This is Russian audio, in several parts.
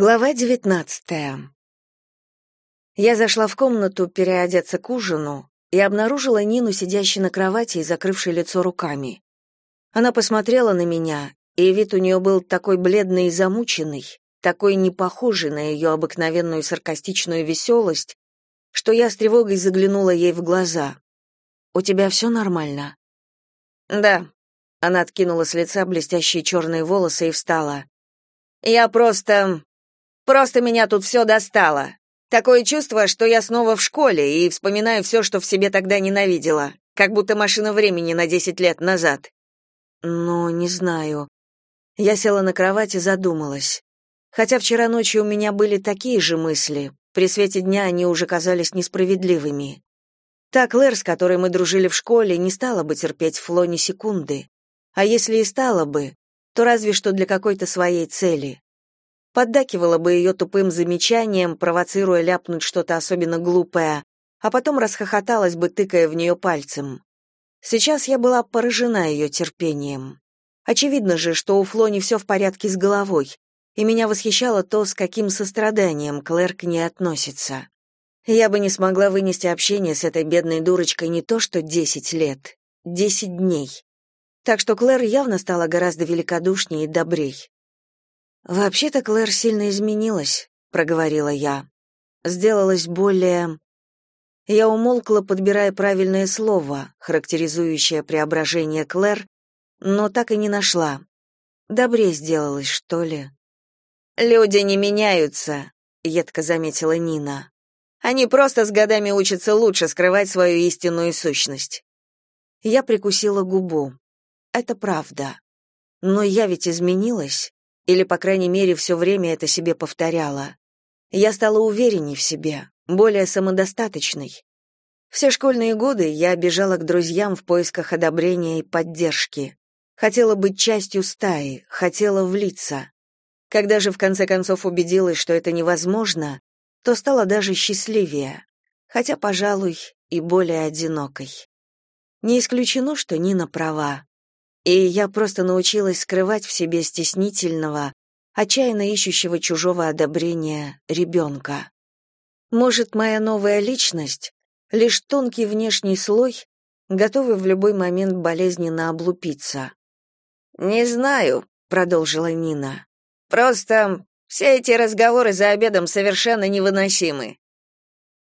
Глава девятнадцатая. Я зашла в комнату переодеться к ужину и обнаружила Нину, сидящей на кровати и закрывшей лицо руками. Она посмотрела на меня, и вид у нее был такой бледный и замученный, такой не похожий на ее обыкновенную саркастичную веселость, что я с тревогой заглянула ей в глаза. «У тебя все нормально?» «Да». Она откинула с лица блестящие черные волосы и встала. «Я просто... Просто меня тут все достало. Такое чувство, что я снова в школе и вспоминаю все, что в себе тогда ненавидела, как будто машина времени на десять лет назад. Ну, не знаю. Я села на кровать и задумалась. Хотя вчера ночью у меня были такие же мысли, при свете дня они уже казались несправедливыми. Та Клэр, с которой мы дружили в школе, не стала бы терпеть Фло ни секунды. А если и стала бы, то разве что для какой-то своей цели поддакивала бы ее тупым замечанием, провоцируя ляпнуть что-то особенно глупое, а потом расхохоталась бы, тыкая в нее пальцем. Сейчас я была поражена ее терпением. Очевидно же, что у Фло не все в порядке с головой, и меня восхищало то, с каким состраданием Клэр к ней относится. Я бы не смогла вынести общение с этой бедной дурочкой не то что десять лет, десять дней. Так что Клэр явно стала гораздо великодушнее и добрей. Вообще-то Клэр сильно изменилась, проговорила я. Сделалась более Я умолкла, подбирая правильное слово, характеризующее преображение Клэр, но так и не нашла. Добрее сделалась, что ли? Люди не меняются, едко заметила Нина. Они просто с годами учатся лучше скрывать свою истинную сущность. Я прикусила губу. Это правда. Но я ведь изменилась или, по крайней мере, все время это себе повторяла. Я стала уверенней в себе, более самодостаточной. Все школьные годы я бежала к друзьям в поисках одобрения и поддержки. Хотела быть частью стаи, хотела влиться. Когда же в конце концов убедилась, что это невозможно, то стала даже счастливее, хотя, пожалуй, и более одинокой. Не исключено, что Нина права и я просто научилась скрывать в себе стеснительного, отчаянно ищущего чужого одобрения ребенка. Может, моя новая личность — лишь тонкий внешний слой, готовый в любой момент болезненно облупиться. «Не знаю», — продолжила Нина. «Просто все эти разговоры за обедом совершенно невыносимы».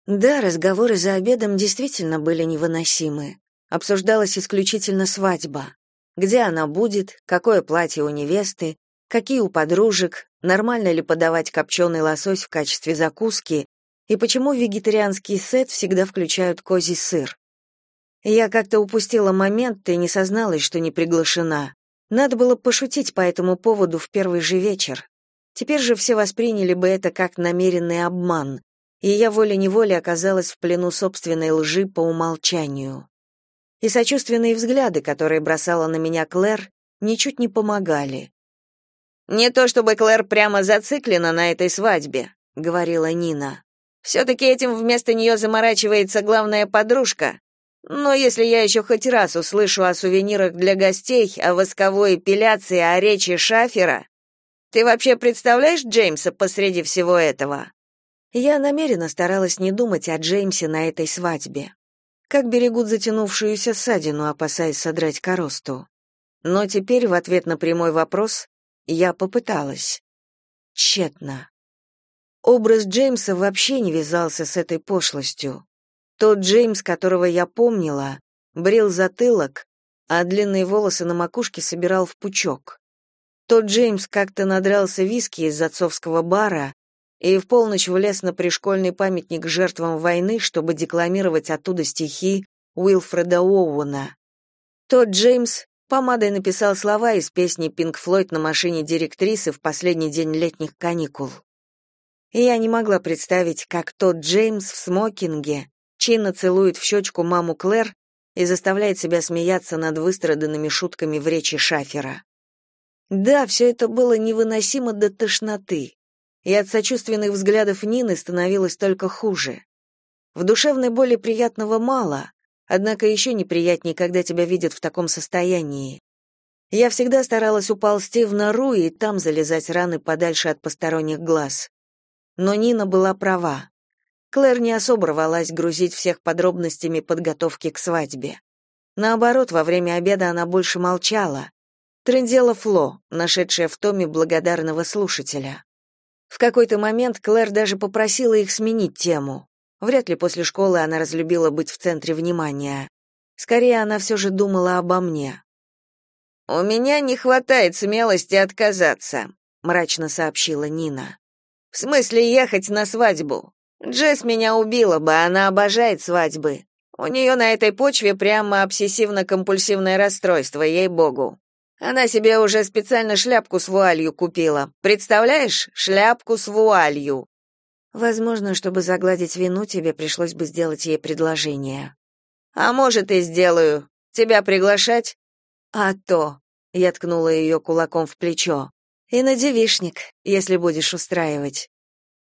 Да, разговоры за обедом действительно были невыносимы. Обсуждалась исключительно свадьба где она будет, какое платье у невесты, какие у подружек, нормально ли подавать копченый лосось в качестве закуски и почему вегетарианский сет всегда включают козий сыр. Я как-то упустила момент и не созналась, что не приглашена. Надо было пошутить по этому поводу в первый же вечер. Теперь же все восприняли бы это как намеренный обман, и я волей-неволей оказалась в плену собственной лжи по умолчанию и сочувственные взгляды, которые бросала на меня Клэр, ничуть не помогали. «Не то чтобы Клэр прямо зациклена на этой свадьбе», — говорила Нина. «Все-таки этим вместо нее заморачивается главная подружка. Но если я еще хоть раз услышу о сувенирах для гостей, о восковой эпиляции, о речи Шафера, ты вообще представляешь Джеймса посреди всего этого?» Я намеренно старалась не думать о Джеймсе на этой свадьбе как берегут затянувшуюся ссадину, опасаясь содрать коросту. Но теперь в ответ на прямой вопрос я попыталась. Тщетно. Образ Джеймса вообще не вязался с этой пошлостью. Тот Джеймс, которого я помнила, брил затылок, а длинные волосы на макушке собирал в пучок. Тот Джеймс как-то надрался виски из отцовского бара и в полночь влез на пришкольный памятник жертвам войны, чтобы декламировать оттуда стихи Уилфреда Оуэна. Тот Джеймс помадой написал слова из песни Пинк Флойд на машине директрисы в последний день летних каникул. И я не могла представить, как тот Джеймс в смокинге чинно целует в щечку маму Клэр и заставляет себя смеяться над выстраданными шутками в речи Шафера. Да, все это было невыносимо до тошноты и от сочувственных взглядов Нины становилось только хуже. В душевной боли приятного мало, однако еще неприятнее, когда тебя видят в таком состоянии. Я всегда старалась уползти в нору и там залезать раны подальше от посторонних глаз. Но Нина была права. Клэр не особо рвалась грузить всех подробностями подготовки к свадьбе. Наоборот, во время обеда она больше молчала. Трындела Фло, нашедшая в томе благодарного слушателя. В какой-то момент Клэр даже попросила их сменить тему. Вряд ли после школы она разлюбила быть в центре внимания. Скорее, она все же думала обо мне. «У меня не хватает смелости отказаться», — мрачно сообщила Нина. «В смысле ехать на свадьбу? Джесс меня убила бы, она обожает свадьбы. У нее на этой почве прямо обсессивно-компульсивное расстройство, ей-богу. Она себе уже специально шляпку с вуалью купила. Представляешь? Шляпку с вуалью. Возможно, чтобы загладить вину, тебе пришлось бы сделать ей предложение. А может, и сделаю. Тебя приглашать? А то. Я ткнула ее кулаком в плечо. И на девишник, если будешь устраивать.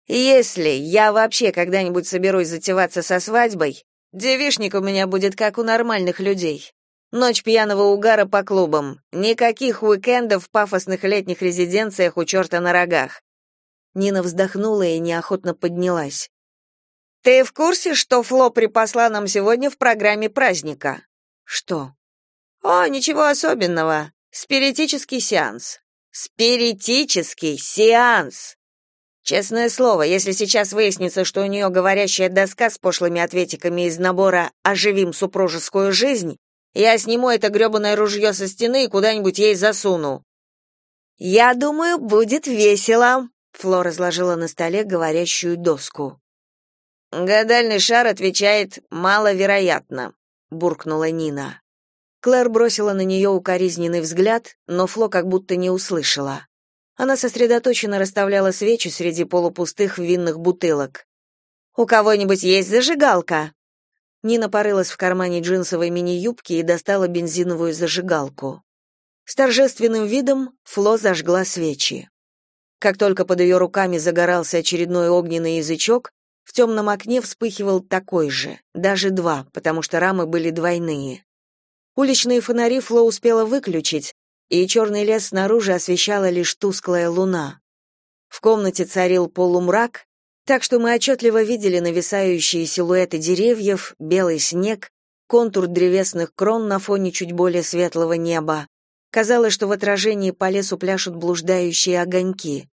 Если я вообще когда-нибудь соберусь затеваться со свадьбой, девишник у меня будет как у нормальных людей. Ночь пьяного угара по клубам. Никаких уикендов в пафосных летних резиденциях у черта на рогах. Нина вздохнула и неохотно поднялась. Ты в курсе, что Фло припасла нам сегодня в программе праздника? Что? О, ничего особенного. Спиритический сеанс. Спиритический сеанс. Честное слово, если сейчас выяснится, что у нее говорящая доска с пошлыми ответиками из набора «Оживим супружескую жизнь», я сниму это грёбаное ружье со стены и куда-нибудь ей засуну. Я думаю, будет весело. Флора разложила на столе говорящую доску. Гадальный шар отвечает «маловероятно», буркнула Нина. Клэр бросила на нее укоризненный взгляд, но Фло как будто не услышала. Она сосредоточенно расставляла свечи среди полупустых винных бутылок. «У кого-нибудь есть зажигалка?» Нина порылась в кармане джинсовой мини-юбки и достала бензиновую зажигалку. С торжественным видом Фло зажгла свечи. Как только под ее руками загорался очередной огненный язычок, в темном окне вспыхивал такой же, даже два, потому что рамы были двойные. Уличные фонари Фло успела выключить, и черный лес снаружи освещала лишь тусклая луна. В комнате царил полумрак, так что мы отчетливо видели нависающие силуэты деревьев, белый снег, контур древесных крон на фоне чуть более светлого неба. Казалось, что в отражении по лесу пляшут блуждающие огоньки.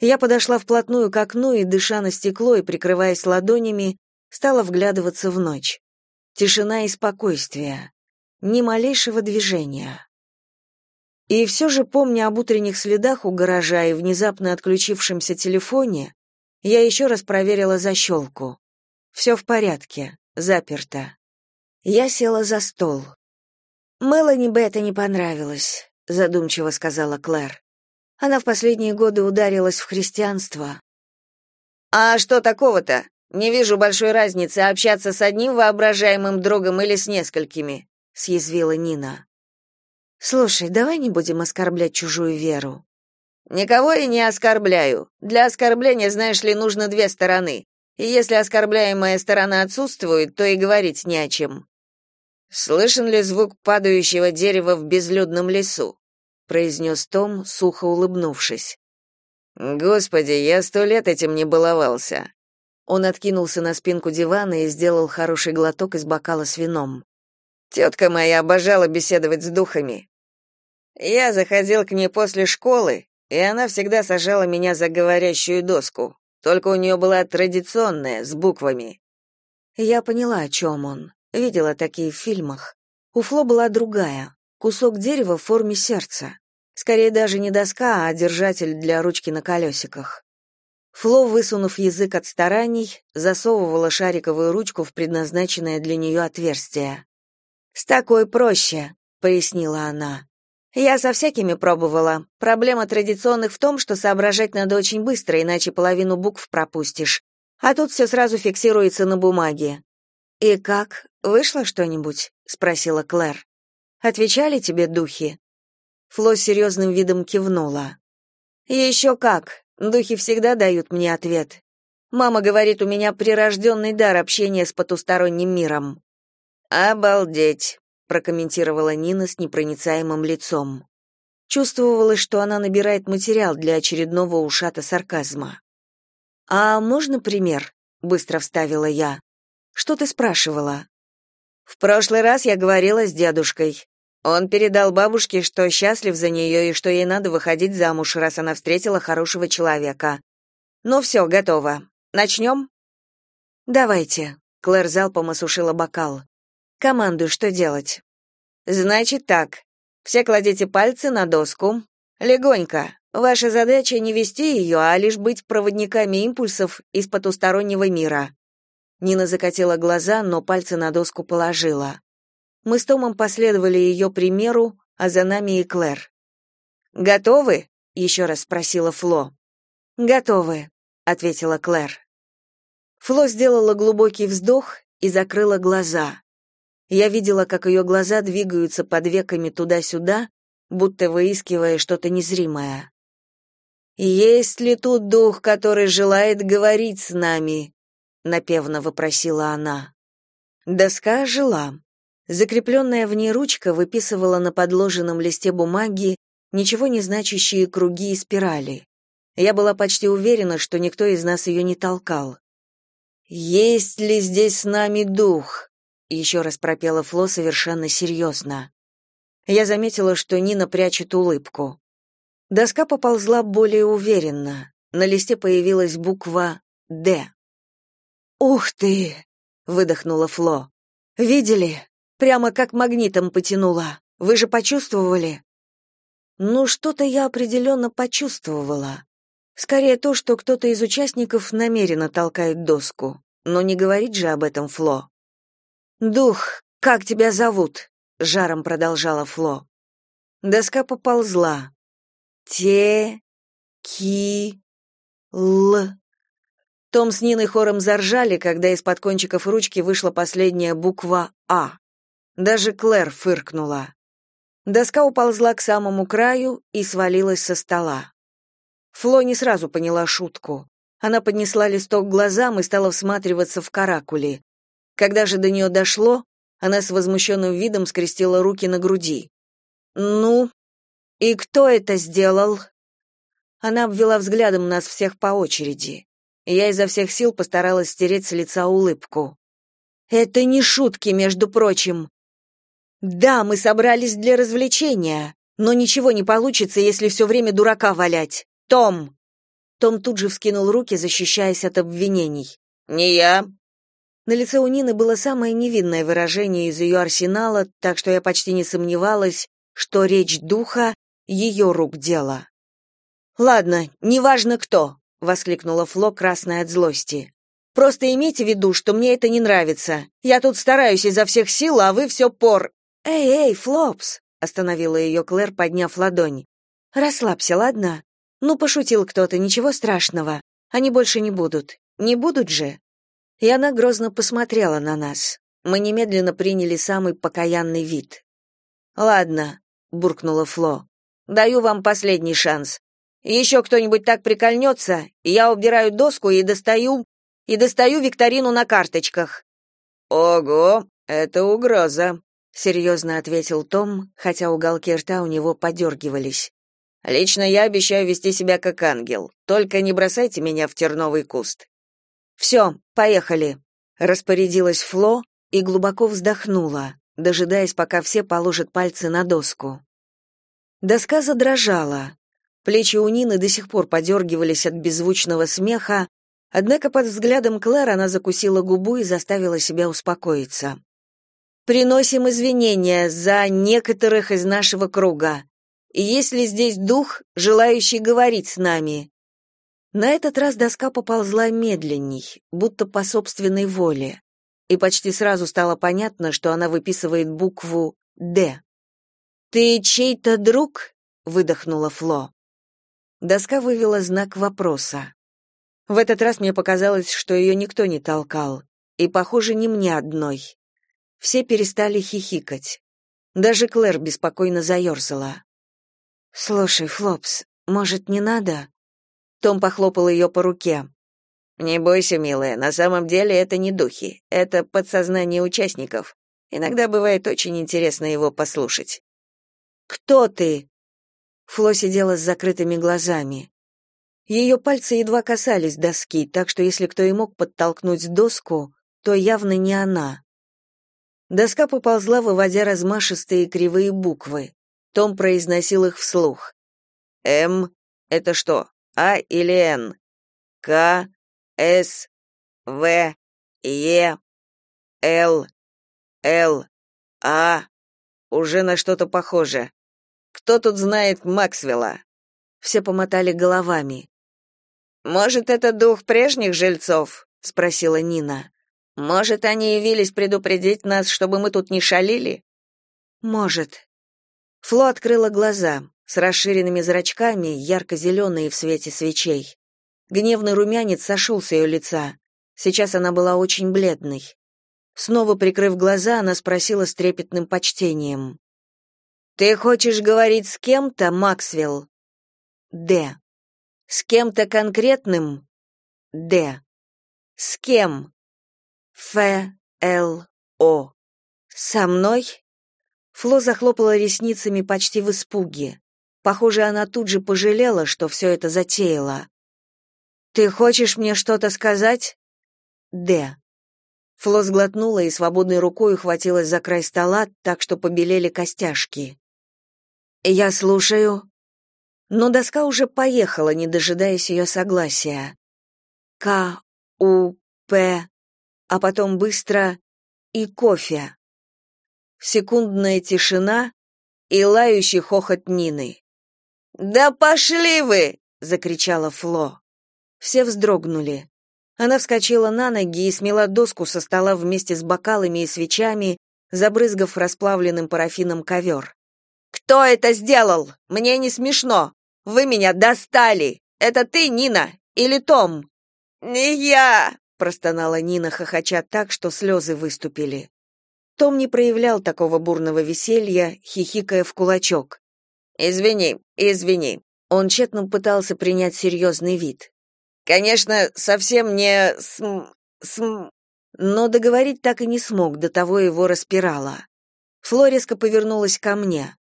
Я подошла вплотную к окну и, дыша на стекло и прикрываясь ладонями, стала вглядываться в ночь. Тишина и спокойствие. Ни малейшего движения. И все же, помня об утренних следах у гаража и внезапно отключившемся телефоне, я еще раз проверила защелку. Все в порядке, заперто. Я села за стол. Мелани бы это не понравилось, задумчиво сказала Клэр. Она в последние годы ударилась в христианство. А что такого-то? Не вижу большой разницы общаться с одним воображаемым другом или с несколькими, съязвила Нина. Слушай, давай не будем оскорблять чужую веру. Никого я не оскорбляю. Для оскорбления, знаешь ли, нужно две стороны. И если оскорбляемая сторона отсутствует, то и говорить не о чем. Слышен ли звук падающего дерева в безлюдном лесу? произнес Том, сухо улыбнувшись. Господи, я сто лет этим не баловался. Он откинулся на спинку дивана и сделал хороший глоток из бокала с вином. Тетка моя обожала беседовать с духами. Я заходил к ней после школы, и она всегда сажала меня за говорящую доску. Только у нее была традиционная, с буквами. Я поняла, о чем он. Видела такие в фильмах. У Фло была другая, кусок дерева в форме сердца. Скорее даже не доска, а держатель для ручки на колесиках. Фло, высунув язык от стараний, засовывала шариковую ручку в предназначенное для нее отверстие. «С такой проще», — пояснила она. «Я со всякими пробовала. Проблема традиционных в том, что соображать надо очень быстро, иначе половину букв пропустишь. А тут все сразу фиксируется на бумаге». «И как? Вышло что-нибудь?» — спросила Клэр. «Отвечали тебе духи?» Фло серьезным видом кивнула. «Еще как. Духи всегда дают мне ответ. Мама говорит, у меня прирожденный дар общения с потусторонним миром. Обалдеть, прокомментировала Нина с непроницаемым лицом. Чувствовалось, что она набирает материал для очередного ушата сарказма. А можно пример? быстро вставила я. Что ты спрашивала? В прошлый раз я говорила с дедушкой. Он передал бабушке, что счастлив за нее и что ей надо выходить замуж, раз она встретила хорошего человека. Ну все, готово. Начнем?» Давайте. Клэр залпом осушила бокал. Команду, что делать? Значит так. Все кладите пальцы на доску. Легонько. Ваша задача не вести ее, а лишь быть проводниками импульсов из потустороннего мира. Нина закатила глаза, но пальцы на доску положила. Мы с Томом последовали ее примеру, а за нами и Клэр. «Готовы?» — еще раз спросила Фло. «Готовы», — ответила Клэр. Фло сделала глубокий вздох и закрыла глаза. Я видела, как ее глаза двигаются под веками туда-сюда, будто выискивая что-то незримое. «Есть ли тут дух, который желает говорить с нами?» — напевно вопросила она. Доска жила. Закрепленная в ней ручка выписывала на подложенном листе бумаги ничего не значащие круги и спирали. Я была почти уверена, что никто из нас ее не толкал. «Есть ли здесь с нами дух?» — еще раз пропела Фло совершенно серьезно. Я заметила, что Нина прячет улыбку. Доска поползла более уверенно. На листе появилась буква «Д». «Ух ты!» — выдохнула Фло. «Видели? Прямо как магнитом потянула. Вы же почувствовали? Ну, что-то я определенно почувствовала. Скорее то, что кто-то из участников намеренно толкает доску. Но не говорит же об этом Фло. «Дух, как тебя зовут?» — жаром продолжала Фло. Доска поползла. «Те... ки... л...» Том с Ниной хором заржали, когда из-под кончиков ручки вышла последняя буква «А». Даже Клэр фыркнула. Доска уползла к самому краю и свалилась со стола. Фло не сразу поняла шутку. Она поднесла листок к глазам и стала всматриваться в каракули. Когда же до нее дошло, она с возмущенным видом скрестила руки на груди. «Ну, и кто это сделал?» Она обвела взглядом нас всех по очереди. Я изо всех сил постаралась стереть с лица улыбку. «Это не шутки, между прочим. Да, мы собрались для развлечения, но ничего не получится, если все время дурака валять. Том. Том тут же вскинул руки, защищаясь от обвинений. Не я. На лице у Нины было самое невинное выражение из ее арсенала, так что я почти не сомневалась, что речь духа ее рук дело. Ладно, неважно кто, воскликнула Фло, красная от злости. Просто имейте в виду, что мне это не нравится. Я тут стараюсь изо всех сил, а вы все пор. «Эй, эй, Флопс!» — остановила ее Клэр, подняв ладонь. «Расслабься, ладно? Ну, пошутил кто-то, ничего страшного. Они больше не будут. Не будут же?» И она грозно посмотрела на нас. Мы немедленно приняли самый покаянный вид. «Ладно», — буркнула Фло. «Даю вам последний шанс. Еще кто-нибудь так прикольнется, я убираю доску и достаю... и достаю викторину на карточках». «Ого, это угроза», серьезно ответил Том, хотя уголки рта у него подергивались. Лично я обещаю вести себя как ангел. Только не бросайте меня в терновый куст. «Все, поехали, распорядилась Фло и глубоко вздохнула, дожидаясь, пока все положат пальцы на доску. Доска задрожала. Плечи у Нины до сих пор подергивались от беззвучного смеха, однако под взглядом Клэр она закусила губу и заставила себя успокоиться. Приносим извинения за некоторых из нашего круга. И есть ли здесь дух, желающий говорить с нами? На этот раз доска поползла медленней, будто по собственной воле, и почти сразу стало понятно, что она выписывает букву «Д». «Ты чей-то друг?» — выдохнула Фло. Доска вывела знак вопроса. В этот раз мне показалось, что ее никто не толкал, и, похоже, не мне одной. Все перестали хихикать. Даже Клэр беспокойно заерзала. «Слушай, Флопс, может, не надо?» Том похлопал ее по руке. «Не бойся, милая, на самом деле это не духи, это подсознание участников. Иногда бывает очень интересно его послушать. «Кто ты?» Фло сидела с закрытыми глазами. Ее пальцы едва касались доски, так что если кто и мог подтолкнуть доску, то явно не она. Доска поползла, выводя размашистые кривые буквы. Том произносил их вслух. «М — это что, А или Н? К, С, В, Е, Л, Л, А. Уже на что-то похоже. Кто тут знает Максвелла?» Все помотали головами. «Может, это дух прежних жильцов?» — спросила Нина. «Может, они явились предупредить нас, чтобы мы тут не шалили?» «Может». Фло открыла глаза, с расширенными зрачками, ярко-зеленые в свете свечей. Гневный румянец сошел с ее лица. Сейчас она была очень бледной. Снова прикрыв глаза, она спросила с трепетным почтением. «Ты хочешь говорить с кем-то, Максвелл?» «Д». «С кем-то конкретным?» «Д». «С кем?» «Ф, Л, О». «Со мной?» Фло захлопала ресницами почти в испуге. Похоже, она тут же пожалела, что все это затеяла. «Ты хочешь мне что-то сказать?» «Д». Фло сглотнула и свободной рукой ухватилась за край стола, так что побелели костяшки. «Я слушаю». Но доска уже поехала, не дожидаясь ее согласия. К, У, П, а потом быстро и кофе. Секундная тишина и лающий хохот Нины. «Да пошли вы!» — закричала Фло. Все вздрогнули. Она вскочила на ноги и смела доску со стола вместе с бокалами и свечами, забрызгав расплавленным парафином ковер. «Кто это сделал? Мне не смешно! Вы меня достали! Это ты, Нина, или Том?» «Не я!» — простонала Нина, хохоча так, что слезы выступили. Том не проявлял такого бурного веселья, хихикая в кулачок. «Извини, извини». Он тщетно пытался принять серьезный вид. «Конечно, совсем не см... см...» Но договорить так и не смог, до того его распирало. Флориска повернулась ко мне.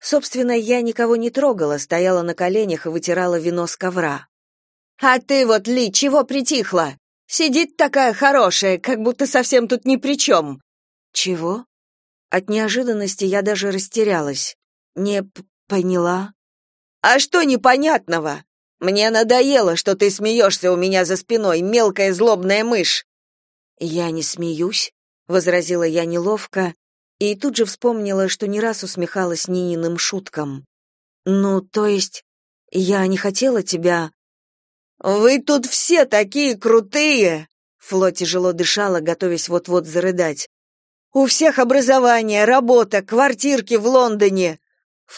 Собственно, я никого не трогала, стояла на коленях и вытирала вино с ковра. «А ты вот, Ли, чего притихла? Сидит такая хорошая, как будто совсем тут ни при чем». «Чего?» От неожиданности я даже растерялась. Не поняла. «А что непонятного? Мне надоело, что ты смеешься у меня за спиной, мелкая злобная мышь». «Я не смеюсь», — возразила я неловко, и тут же вспомнила, что не раз усмехалась Нининым шуткам. «Ну, то есть, я не хотела тебя...» «Вы тут все такие крутые!» Фло тяжело дышала, готовясь вот-вот зарыдать. «У всех образование, работа, квартирки в Лондоне!»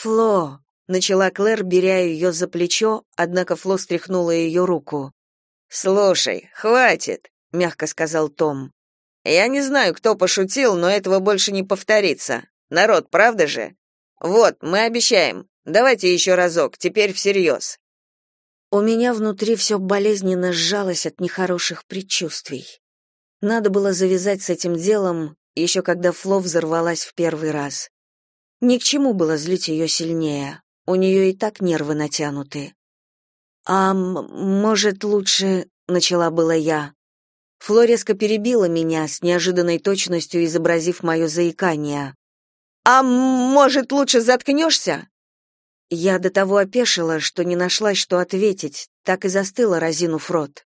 «Фло!» — начала Клэр, беря ее за плечо, однако Фло стряхнула ее руку. «Слушай, хватит!» — мягко сказал Том. Я не знаю, кто пошутил, но этого больше не повторится. Народ, правда же? Вот, мы обещаем. Давайте еще разок, теперь всерьез». У меня внутри все болезненно сжалось от нехороших предчувствий. Надо было завязать с этим делом, еще когда Фло взорвалась в первый раз. Ни к чему было злить ее сильнее. У нее и так нервы натянуты. «А может, лучше...» — начала была я. Флореска перебила меня с неожиданной точностью, изобразив мое заикание. «А может, лучше заткнешься?» Я до того опешила, что не нашлась, что ответить, так и застыла, разинув рот.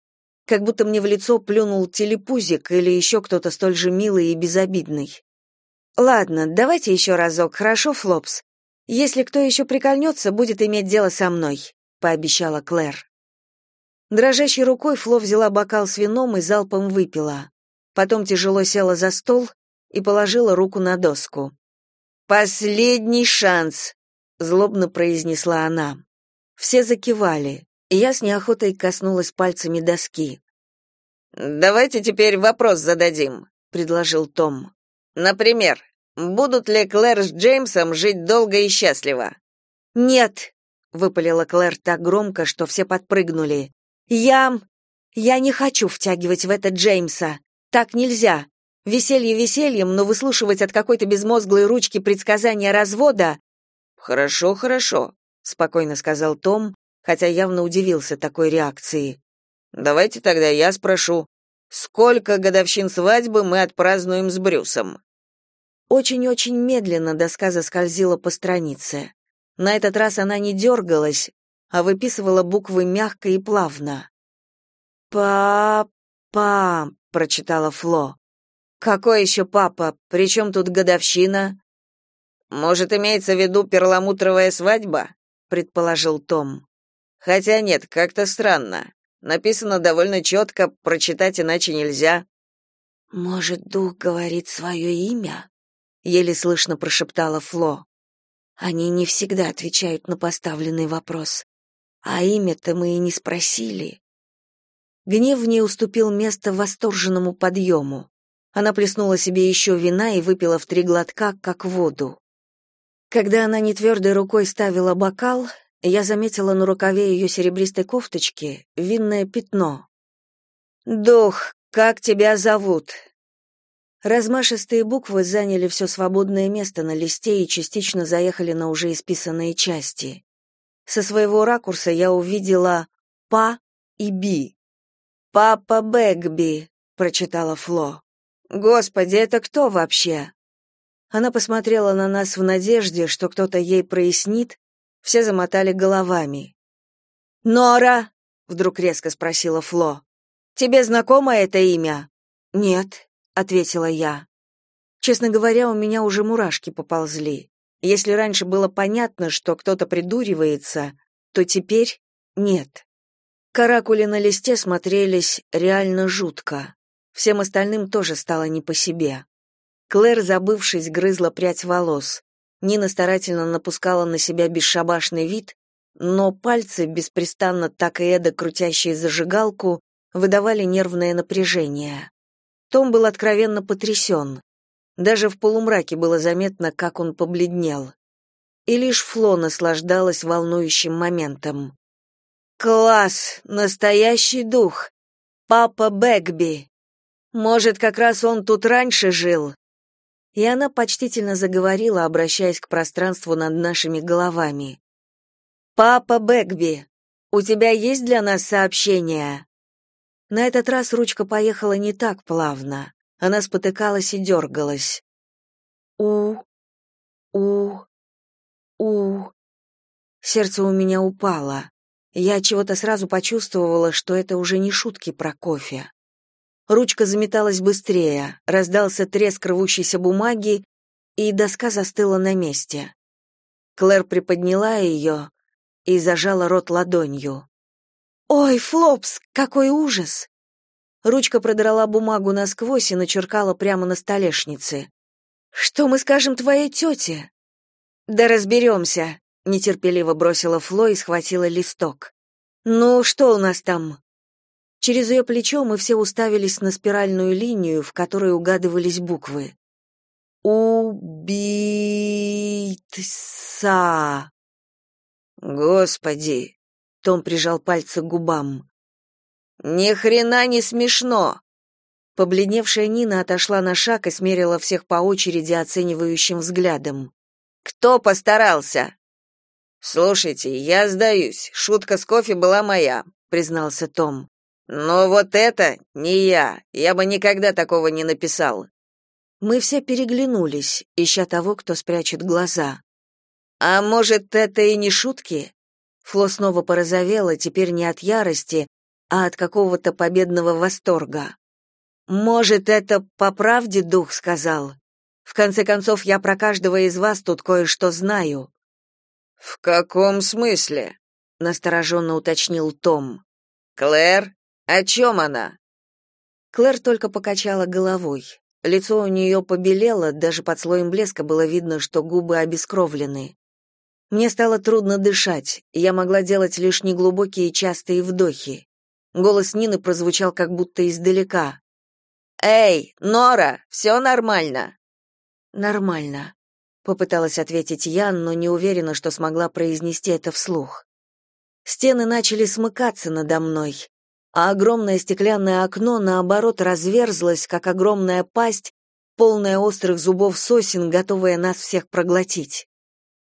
Как будто мне в лицо плюнул телепузик или еще кто-то столь же милый и безобидный. «Ладно, давайте еще разок, хорошо, Флопс? Если кто еще прикольнется, будет иметь дело со мной», — пообещала Клэр. Дрожащей рукой Фло взяла бокал с вином и залпом выпила. Потом тяжело села за стол и положила руку на доску. «Последний шанс!» — злобно произнесла она. Все закивали, и я с неохотой коснулась пальцами доски. «Давайте теперь вопрос зададим», — предложил Том. «Например, будут ли Клэр с Джеймсом жить долго и счастливо?» «Нет», — выпалила Клэр так громко, что все подпрыгнули. Я... я не хочу втягивать в это Джеймса. Так нельзя. Веселье весельем, но выслушивать от какой-то безмозглой ручки предсказания развода... Хорошо, хорошо, спокойно сказал Том, хотя явно удивился такой реакции. Давайте тогда я спрошу, сколько годовщин свадьбы мы отпразднуем с Брюсом? Очень-очень медленно доска заскользила по странице. На этот раз она не дергалась, а выписывала буквы мягко и плавно. «Па-па», — прочитала Фло. «Какой еще папа? Причем тут годовщина?» «Может, имеется в виду перламутровая свадьба?» — предположил Том. «Хотя нет, как-то странно. Написано довольно четко, прочитать иначе нельзя». «Может, дух говорит свое имя?» — еле слышно прошептала Фло. «Они не всегда отвечают на поставленный вопрос. А имя-то мы и не спросили». Гнев в ней уступил место восторженному подъему. Она плеснула себе еще вина и выпила в три глотка, как воду. Когда она нетвердой рукой ставила бокал, я заметила на рукаве ее серебристой кофточки винное пятно. «Дух, как тебя зовут?» Размашистые буквы заняли все свободное место на листе и частично заехали на уже исписанные части. Со своего ракурса я увидела «па» и «би». «Папа Бэгби», — прочитала Фло. «Господи, это кто вообще?» Она посмотрела на нас в надежде, что кто-то ей прояснит, все замотали головами. «Нора!» — вдруг резко спросила Фло. «Тебе знакомо это имя?» «Нет», — ответила я. Честно говоря, у меня уже мурашки поползли. Если раньше было понятно, что кто-то придуривается, то теперь нет. Каракули на листе смотрелись реально жутко. Всем остальным тоже стало не по себе. Клэр, забывшись, грызла прядь волос. Нина старательно напускала на себя бесшабашный вид, но пальцы, беспрестанно так и эдо крутящие зажигалку, выдавали нервное напряжение. Том был откровенно потрясен. Даже в полумраке было заметно, как он побледнел. И лишь Фло наслаждалась волнующим моментом. Класс, настоящий дух. Папа Бэгби. Может, как раз он тут раньше жил. И она почтительно заговорила, обращаясь к пространству над нашими головами. Папа Бэгби, у тебя есть для нас сообщение? На этот раз ручка поехала не так плавно. Она спотыкалась и дергалась. У, у, у. Сердце у меня упало. Я чего-то сразу почувствовала, что это уже не шутки про кофе. Ручка заметалась быстрее, раздался треск рвущейся бумаги, и доска застыла на месте. Клэр приподняла ее и зажала рот ладонью. «Ой, Флопс, какой ужас!» Ручка продрала бумагу насквозь и начеркала прямо на столешнице. «Что мы скажем твоей тете?» «Да разберемся», нетерпеливо бросила Фло и схватила листок. Ну, что у нас там? Через ее плечо мы все уставились на спиральную линию, в которой угадывались буквы. Убийца. Господи, Том прижал пальцы к губам. Ни хрена не смешно. Побледневшая Нина отошла на шаг и смерила всех по очереди оценивающим взглядом. Кто постарался? Слушайте, я сдаюсь. Шутка с кофе была моя, признался Том. Но вот это не я. Я бы никогда такого не написал. Мы все переглянулись, ища того, кто спрячет глаза. А может, это и не шутки? Фло снова порозовела, теперь не от ярости, а от какого-то победного восторга. Может, это по правде дух сказал? В конце концов, я про каждого из вас тут кое-что знаю. В каком смысле? настороженно уточнил Том. Клэр, о чем она? Клэр только покачала головой. Лицо у нее побелело, даже под слоем блеска было видно, что губы обескровлены. Мне стало трудно дышать, я могла делать лишь неглубокие частые вдохи. Голос Нины прозвучал как будто издалека. «Эй, Нора, все нормально?» «Нормально», попыталась ответить я, но не уверена, что смогла произнести это вслух. Стены начали смыкаться надо мной. А огромное стеклянное окно, наоборот, разверзлось, как огромная пасть, полная острых зубов сосен, готовая нас всех проглотить.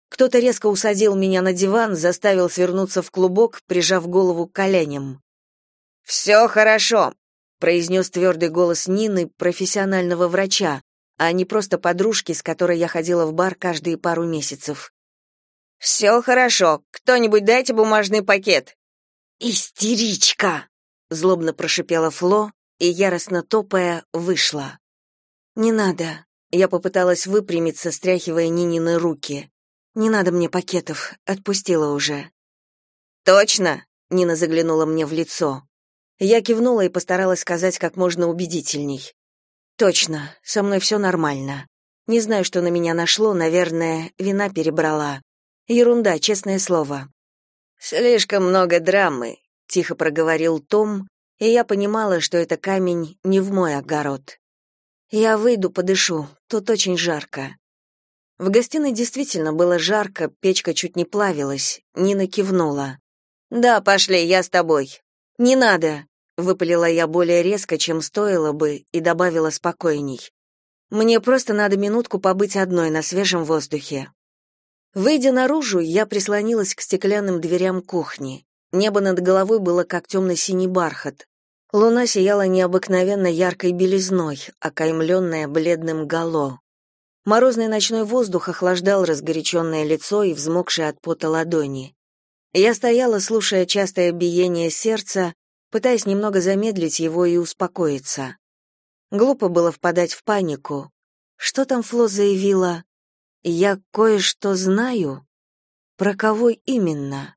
Кто-то резко усадил меня на диван, заставил свернуться в клубок, прижав голову к коленям. «Все хорошо», — произнес твердый голос Нины, профессионального врача, а не просто подружки, с которой я ходила в бар каждые пару месяцев. «Все хорошо. Кто-нибудь дайте бумажный пакет». «Истеричка!» — злобно прошипела Фло и, яростно топая, вышла. «Не надо». Я попыталась выпрямиться, стряхивая Нинины руки. «Не надо мне пакетов, отпустила уже». «Точно?» — Нина заглянула мне в лицо. Я кивнула и постаралась сказать как можно убедительней. «Точно, со мной все нормально. Не знаю, что на меня нашло, наверное, вина перебрала. Ерунда, честное слово». «Слишком много драмы», — тихо проговорил Том, и я понимала, что это камень не в мой огород. «Я выйду, подышу, тут очень жарко». В гостиной действительно было жарко, печка чуть не плавилась. Нина кивнула. «Да, пошли, я с тобой». «Не надо», — выпалила я более резко, чем стоило бы, и добавила спокойней. «Мне просто надо минутку побыть одной на свежем воздухе». Выйдя наружу, я прислонилась к стеклянным дверям кухни. Небо над головой было как темно-синий бархат. Луна сияла необыкновенно яркой белизной, окаймленная бледным гало. Морозный ночной воздух охлаждал разгоряченное лицо и взмокшие от пота ладони. Я стояла, слушая частое биение сердца, пытаясь немного замедлить его и успокоиться. Глупо было впадать в панику. Что там Фло заявила? Я кое-что знаю. Про кого именно?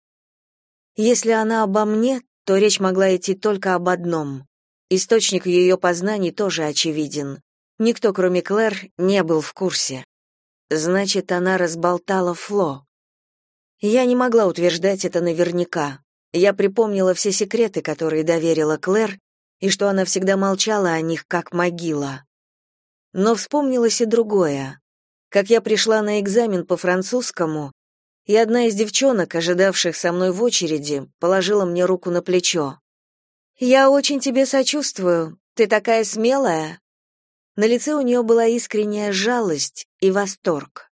Если она обо мне, то речь могла идти только об одном. Источник ее познаний тоже очевиден. Никто, кроме Клэр, не был в курсе. Значит, она разболтала Фло. Я не могла утверждать это наверняка. Я припомнила все секреты, которые доверила Клэр, и что она всегда молчала о них, как могила. Но вспомнилось и другое. Как я пришла на экзамен по французскому, и одна из девчонок, ожидавших со мной в очереди, положила мне руку на плечо. «Я очень тебе сочувствую. Ты такая смелая». На лице у нее была искренняя жалость и восторг.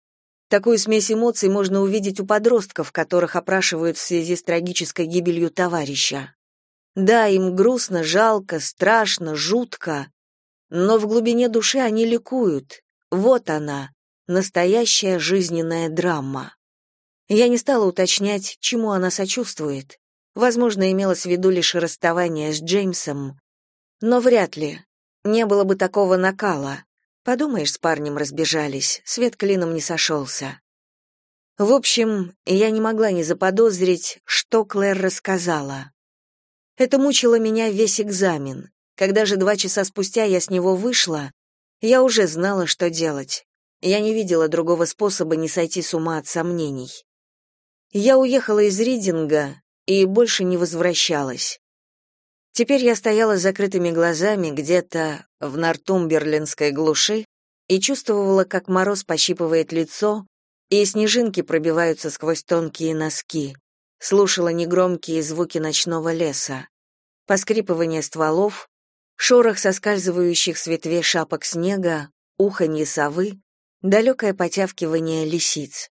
Такую смесь эмоций можно увидеть у подростков, которых опрашивают в связи с трагической гибелью товарища. Да, им грустно, жалко, страшно, жутко, но в глубине души они ликуют. Вот она, настоящая жизненная драма. Я не стала уточнять, чему она сочувствует. Возможно, имелось в виду лишь расставание с Джеймсом, но вряд ли. Не было бы такого накала. Подумаешь, с парнем разбежались, свет клином не сошелся. В общем, я не могла не заподозрить, что Клэр рассказала. Это мучило меня весь экзамен. Когда же два часа спустя я с него вышла, я уже знала, что делать. Я не видела другого способа не сойти с ума от сомнений. Я уехала из Ридинга и больше не возвращалась. Теперь я стояла с закрытыми глазами где-то в Нортумберлендской глуши и чувствовала, как мороз пощипывает лицо, и снежинки пробиваются сквозь тонкие носки. Слушала негромкие звуки ночного леса. Поскрипывание стволов, шорох соскальзывающих с ветвей шапок снега, уханье совы, далекое потявкивание лисиц.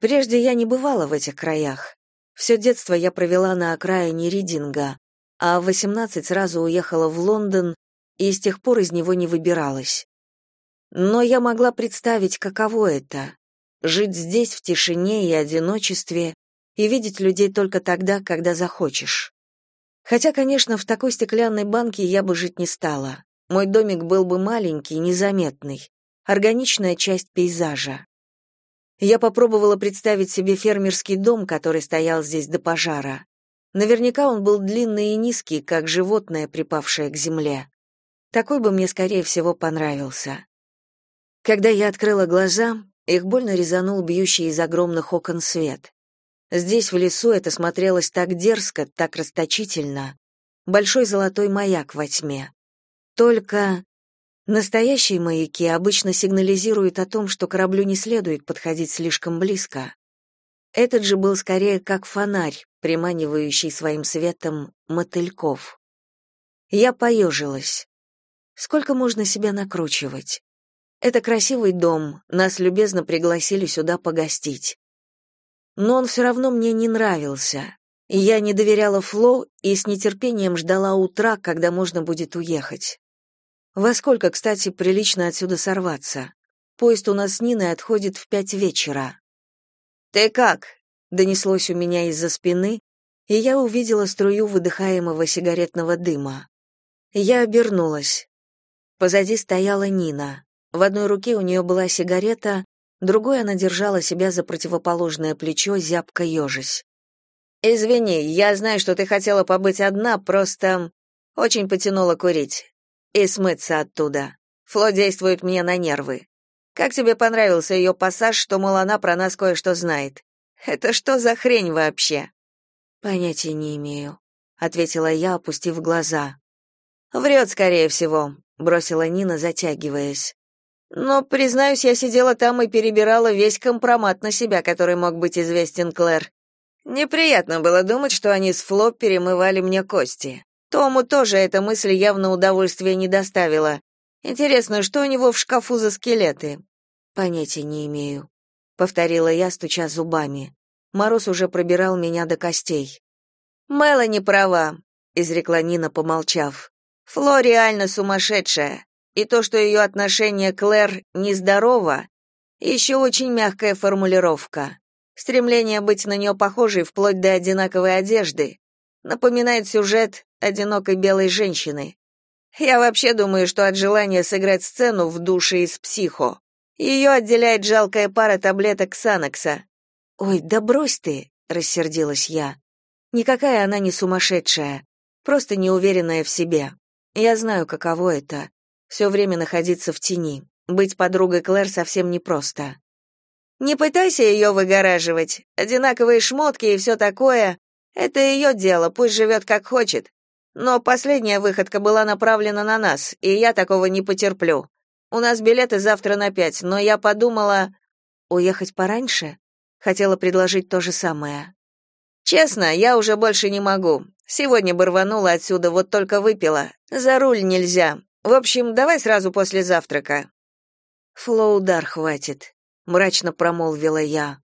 Прежде я не бывала в этих краях. Все детство я провела на окраине Ридинга, а в 18 сразу уехала в Лондон и с тех пор из него не выбиралась. Но я могла представить, каково это — жить здесь в тишине и одиночестве и видеть людей только тогда, когда захочешь. Хотя, конечно, в такой стеклянной банке я бы жить не стала. Мой домик был бы маленький, незаметный, органичная часть пейзажа. Я попробовала представить себе фермерский дом, который стоял здесь до пожара. Наверняка он был длинный и низкий, как животное, припавшее к земле. Такой бы мне, скорее всего, понравился. Когда я открыла глаза, их больно резанул бьющий из огромных окон свет. Здесь, в лесу, это смотрелось так дерзко, так расточительно. Большой золотой маяк во тьме. Только настоящие маяки обычно сигнализируют о том, что кораблю не следует подходить слишком близко. Этот же был скорее как фонарь, приманивающий своим светом мотыльков. Я поежилась. Сколько можно себя накручивать? Это красивый дом, нас любезно пригласили сюда погостить. Но он все равно мне не нравился. Я не доверяла Фло и с нетерпением ждала утра, когда можно будет уехать. Во сколько, кстати, прилично отсюда сорваться? Поезд у нас с Ниной отходит в пять вечера. «Ты как?» — донеслось у меня из-за спины, и я увидела струю выдыхаемого сигаретного дыма. Я обернулась. Позади стояла Нина. В одной руке у нее была сигарета, другой она держала себя за противоположное плечо, зябко ежась. «Извини, я знаю, что ты хотела побыть одна, просто очень потянула курить. И смыться оттуда. Фло действует мне на нервы. Как тебе понравился ее пассаж, что, мол, она про нас кое-что знает? Это что за хрень вообще?» «Понятия не имею», — ответила я, опустив глаза. «Врет, скорее всего», — бросила Нина, затягиваясь. «Но, признаюсь, я сидела там и перебирала весь компромат на себя, который мог быть известен Клэр. Неприятно было думать, что они с Фло перемывали мне кости. Тому тоже эта мысль явно удовольствия не доставила. Интересно, что у него в шкафу за скелеты? Понятия не имею, повторила я, стуча зубами. Мороз уже пробирал меня до костей. Мелани права, изрекла Нина, помолчав. Фло реально сумасшедшая, и то, что ее отношение к Клэр нездорово, еще очень мягкая формулировка. Стремление быть на нее похожей вплоть до одинаковой одежды напоминает сюжет одинокой белой женщины. Я вообще думаю, что от желания сыграть сцену в душе из психо ее отделяет жалкая пара таблеток Санокса. «Ой, да брось ты!» — рассердилась я. «Никакая она не сумасшедшая, просто неуверенная в себе. Я знаю, каково это — все время находиться в тени. Быть подругой Клэр совсем непросто. Не пытайся ее выгораживать. Одинаковые шмотки и все такое — это ее дело, пусть живет как хочет. Но последняя выходка была направлена на нас, и я такого не потерплю. У нас билеты завтра на пять, но я подумала... Уехать пораньше? Хотела предложить то же самое. Честно, я уже больше не могу. Сегодня бы рванула отсюда, вот только выпила. За руль нельзя. В общем, давай сразу после завтрака. Флоу дар хватит мрачно промолвила я.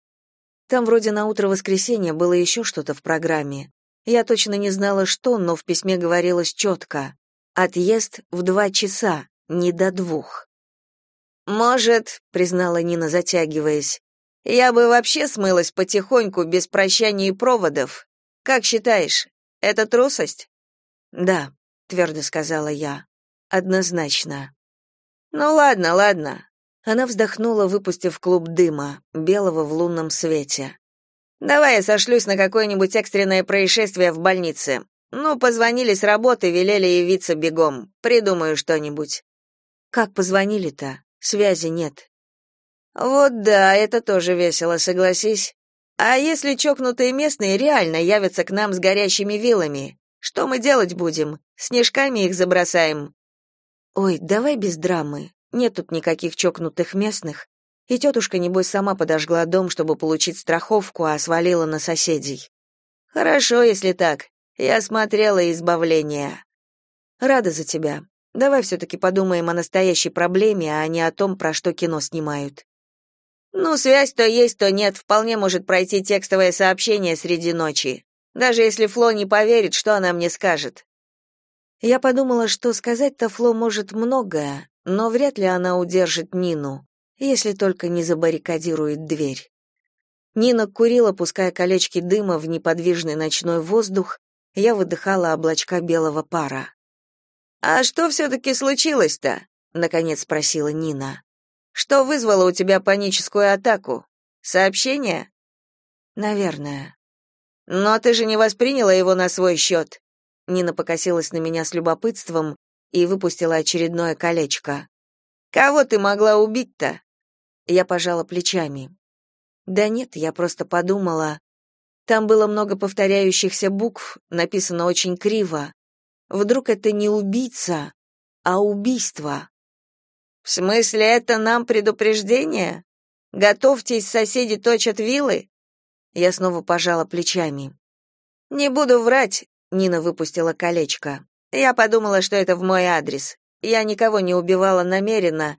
Там вроде на утро воскресенья было еще что-то в программе. Я точно не знала, что, но в письме говорилось четко. Отъезд в два часа, не до двух. «Может», — признала Нина, затягиваясь, «я бы вообще смылась потихоньку, без прощания и проводов. Как считаешь, это трусость?» «Да», — твердо сказала я, — «однозначно». «Ну ладно, ладно. Она вздохнула, выпустив клуб дыма, белого в лунном свете. Давай я сошлюсь на какое-нибудь экстренное происшествие в больнице. Ну, позвонили с работы, велели явиться бегом. Придумаю что-нибудь. Как позвонили-то? Связи нет. Вот да, это тоже весело, согласись. А если чокнутые местные реально явятся к нам с горящими вилами, что мы делать будем? Снежками их забросаем? Ой, давай без драмы. Нет тут никаких чокнутых местных, и тетушка, небось, сама подожгла дом, чтобы получить страховку, а свалила на соседей. Хорошо, если так. Я смотрела избавление. Рада за тебя. Давай все-таки подумаем о настоящей проблеме, а не о том, про что кино снимают. Ну, связь то есть, то нет. Вполне может пройти текстовое сообщение среди ночи. Даже если Фло не поверит, что она мне скажет. Я подумала, что сказать-то Фло может многое, но вряд ли она удержит Нину, если только не забаррикадирует дверь. Нина курила, пуская колечки дыма в неподвижный ночной воздух, я выдыхала облачка белого пара. «А что все-таки случилось-то?» — наконец спросила Нина. «Что вызвало у тебя паническую атаку? Сообщение?» «Наверное». «Но ты же не восприняла его на свой счет?» Нина покосилась на меня с любопытством, и выпустила очередное колечко. «Кого ты могла убить-то?» Я пожала плечами. «Да нет, я просто подумала. Там было много повторяющихся букв, написано очень криво. Вдруг это не убийца, а убийство?» «В смысле, это нам предупреждение? Готовьтесь, соседи точат вилы?» Я снова пожала плечами. «Не буду врать», — Нина выпустила колечко. Я подумала, что это в мой адрес. Я никого не убивала намеренно,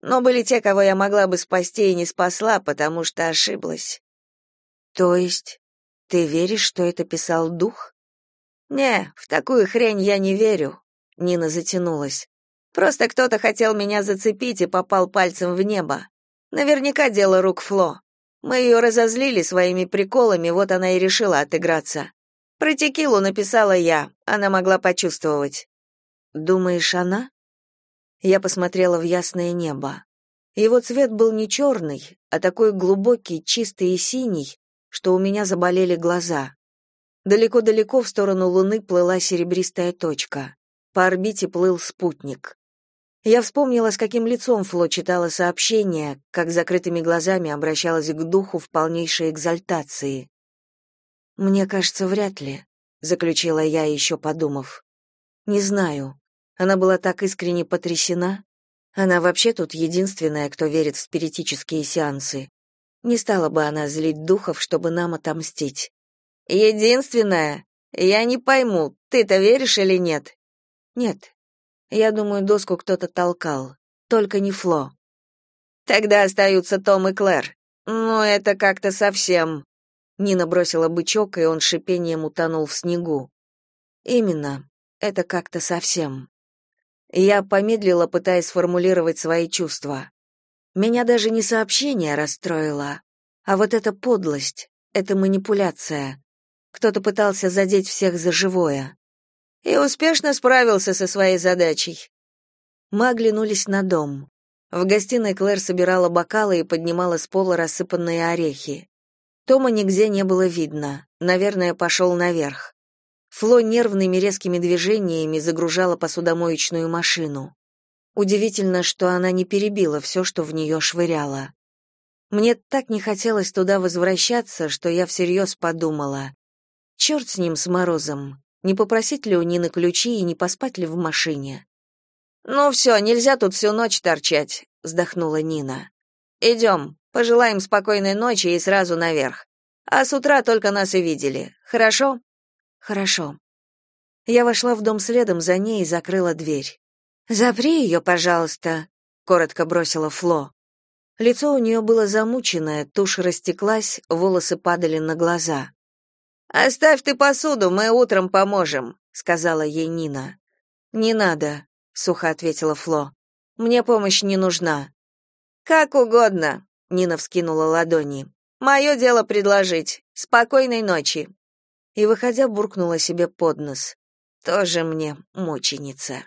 но были те, кого я могла бы спасти и не спасла, потому что ошиблась. То есть ты веришь, что это писал дух? Не, в такую хрень я не верю, Нина затянулась. Просто кто-то хотел меня зацепить и попал пальцем в небо. Наверняка дело рук Фло. Мы ее разозлили своими приколами, вот она и решила отыграться. Про текилу написала я, она могла почувствовать. Думаешь, она? Я посмотрела в ясное небо. Его цвет был не черный, а такой глубокий, чистый и синий, что у меня заболели глаза. Далеко-далеко в сторону Луны плыла серебристая точка. По орбите плыл спутник. Я вспомнила, с каким лицом Фло читала сообщение, как закрытыми глазами обращалась к духу в полнейшей экзальтации. «Мне кажется, вряд ли», — заключила я, еще подумав. «Не знаю. Она была так искренне потрясена. Она вообще тут единственная, кто верит в спиритические сеансы. Не стала бы она злить духов, чтобы нам отомстить». «Единственная? Я не пойму, ты-то веришь или нет?» «Нет, я думаю, доску кто-то толкал. Только не Фло. Тогда остаются Том и Клэр. Но это как-то совсем... Нина бросила бычок, и он шипением утонул в снегу. Именно. Это как-то совсем. Я помедлила, пытаясь сформулировать свои чувства. Меня даже не сообщение расстроило, а вот эта подлость, эта манипуляция. Кто-то пытался задеть всех за живое и успешно справился со своей задачей. Мы оглянулись на дом. В гостиной Клэр собирала бокалы и поднимала с пола рассыпанные орехи. Тома нигде не было видно, наверное, пошел наверх. Фло нервными резкими движениями загружала посудомоечную машину. Удивительно, что она не перебила все, что в нее швыряла. Мне так не хотелось туда возвращаться, что я всерьез подумала. Черт с ним, с Морозом. Не попросить ли у Нины ключи и не поспать ли в машине? «Ну все, нельзя тут всю ночь торчать», — вздохнула Нина. «Идем, пожелаем спокойной ночи и сразу наверх. А с утра только нас и видели. Хорошо?» «Хорошо». Я вошла в дом следом за ней и закрыла дверь. «Запри ее, пожалуйста», — коротко бросила Фло. Лицо у нее было замученное, тушь растеклась, волосы падали на глаза. Оставь ты посуду, мы утром поможем, сказала ей Нина. Не надо, сухо ответила Фло. Мне помощь не нужна. Как угодно, Нина вскинула ладони. Мое дело предложить. Спокойной ночи. И выходя, буркнула себе под нос. Тоже мне мученица.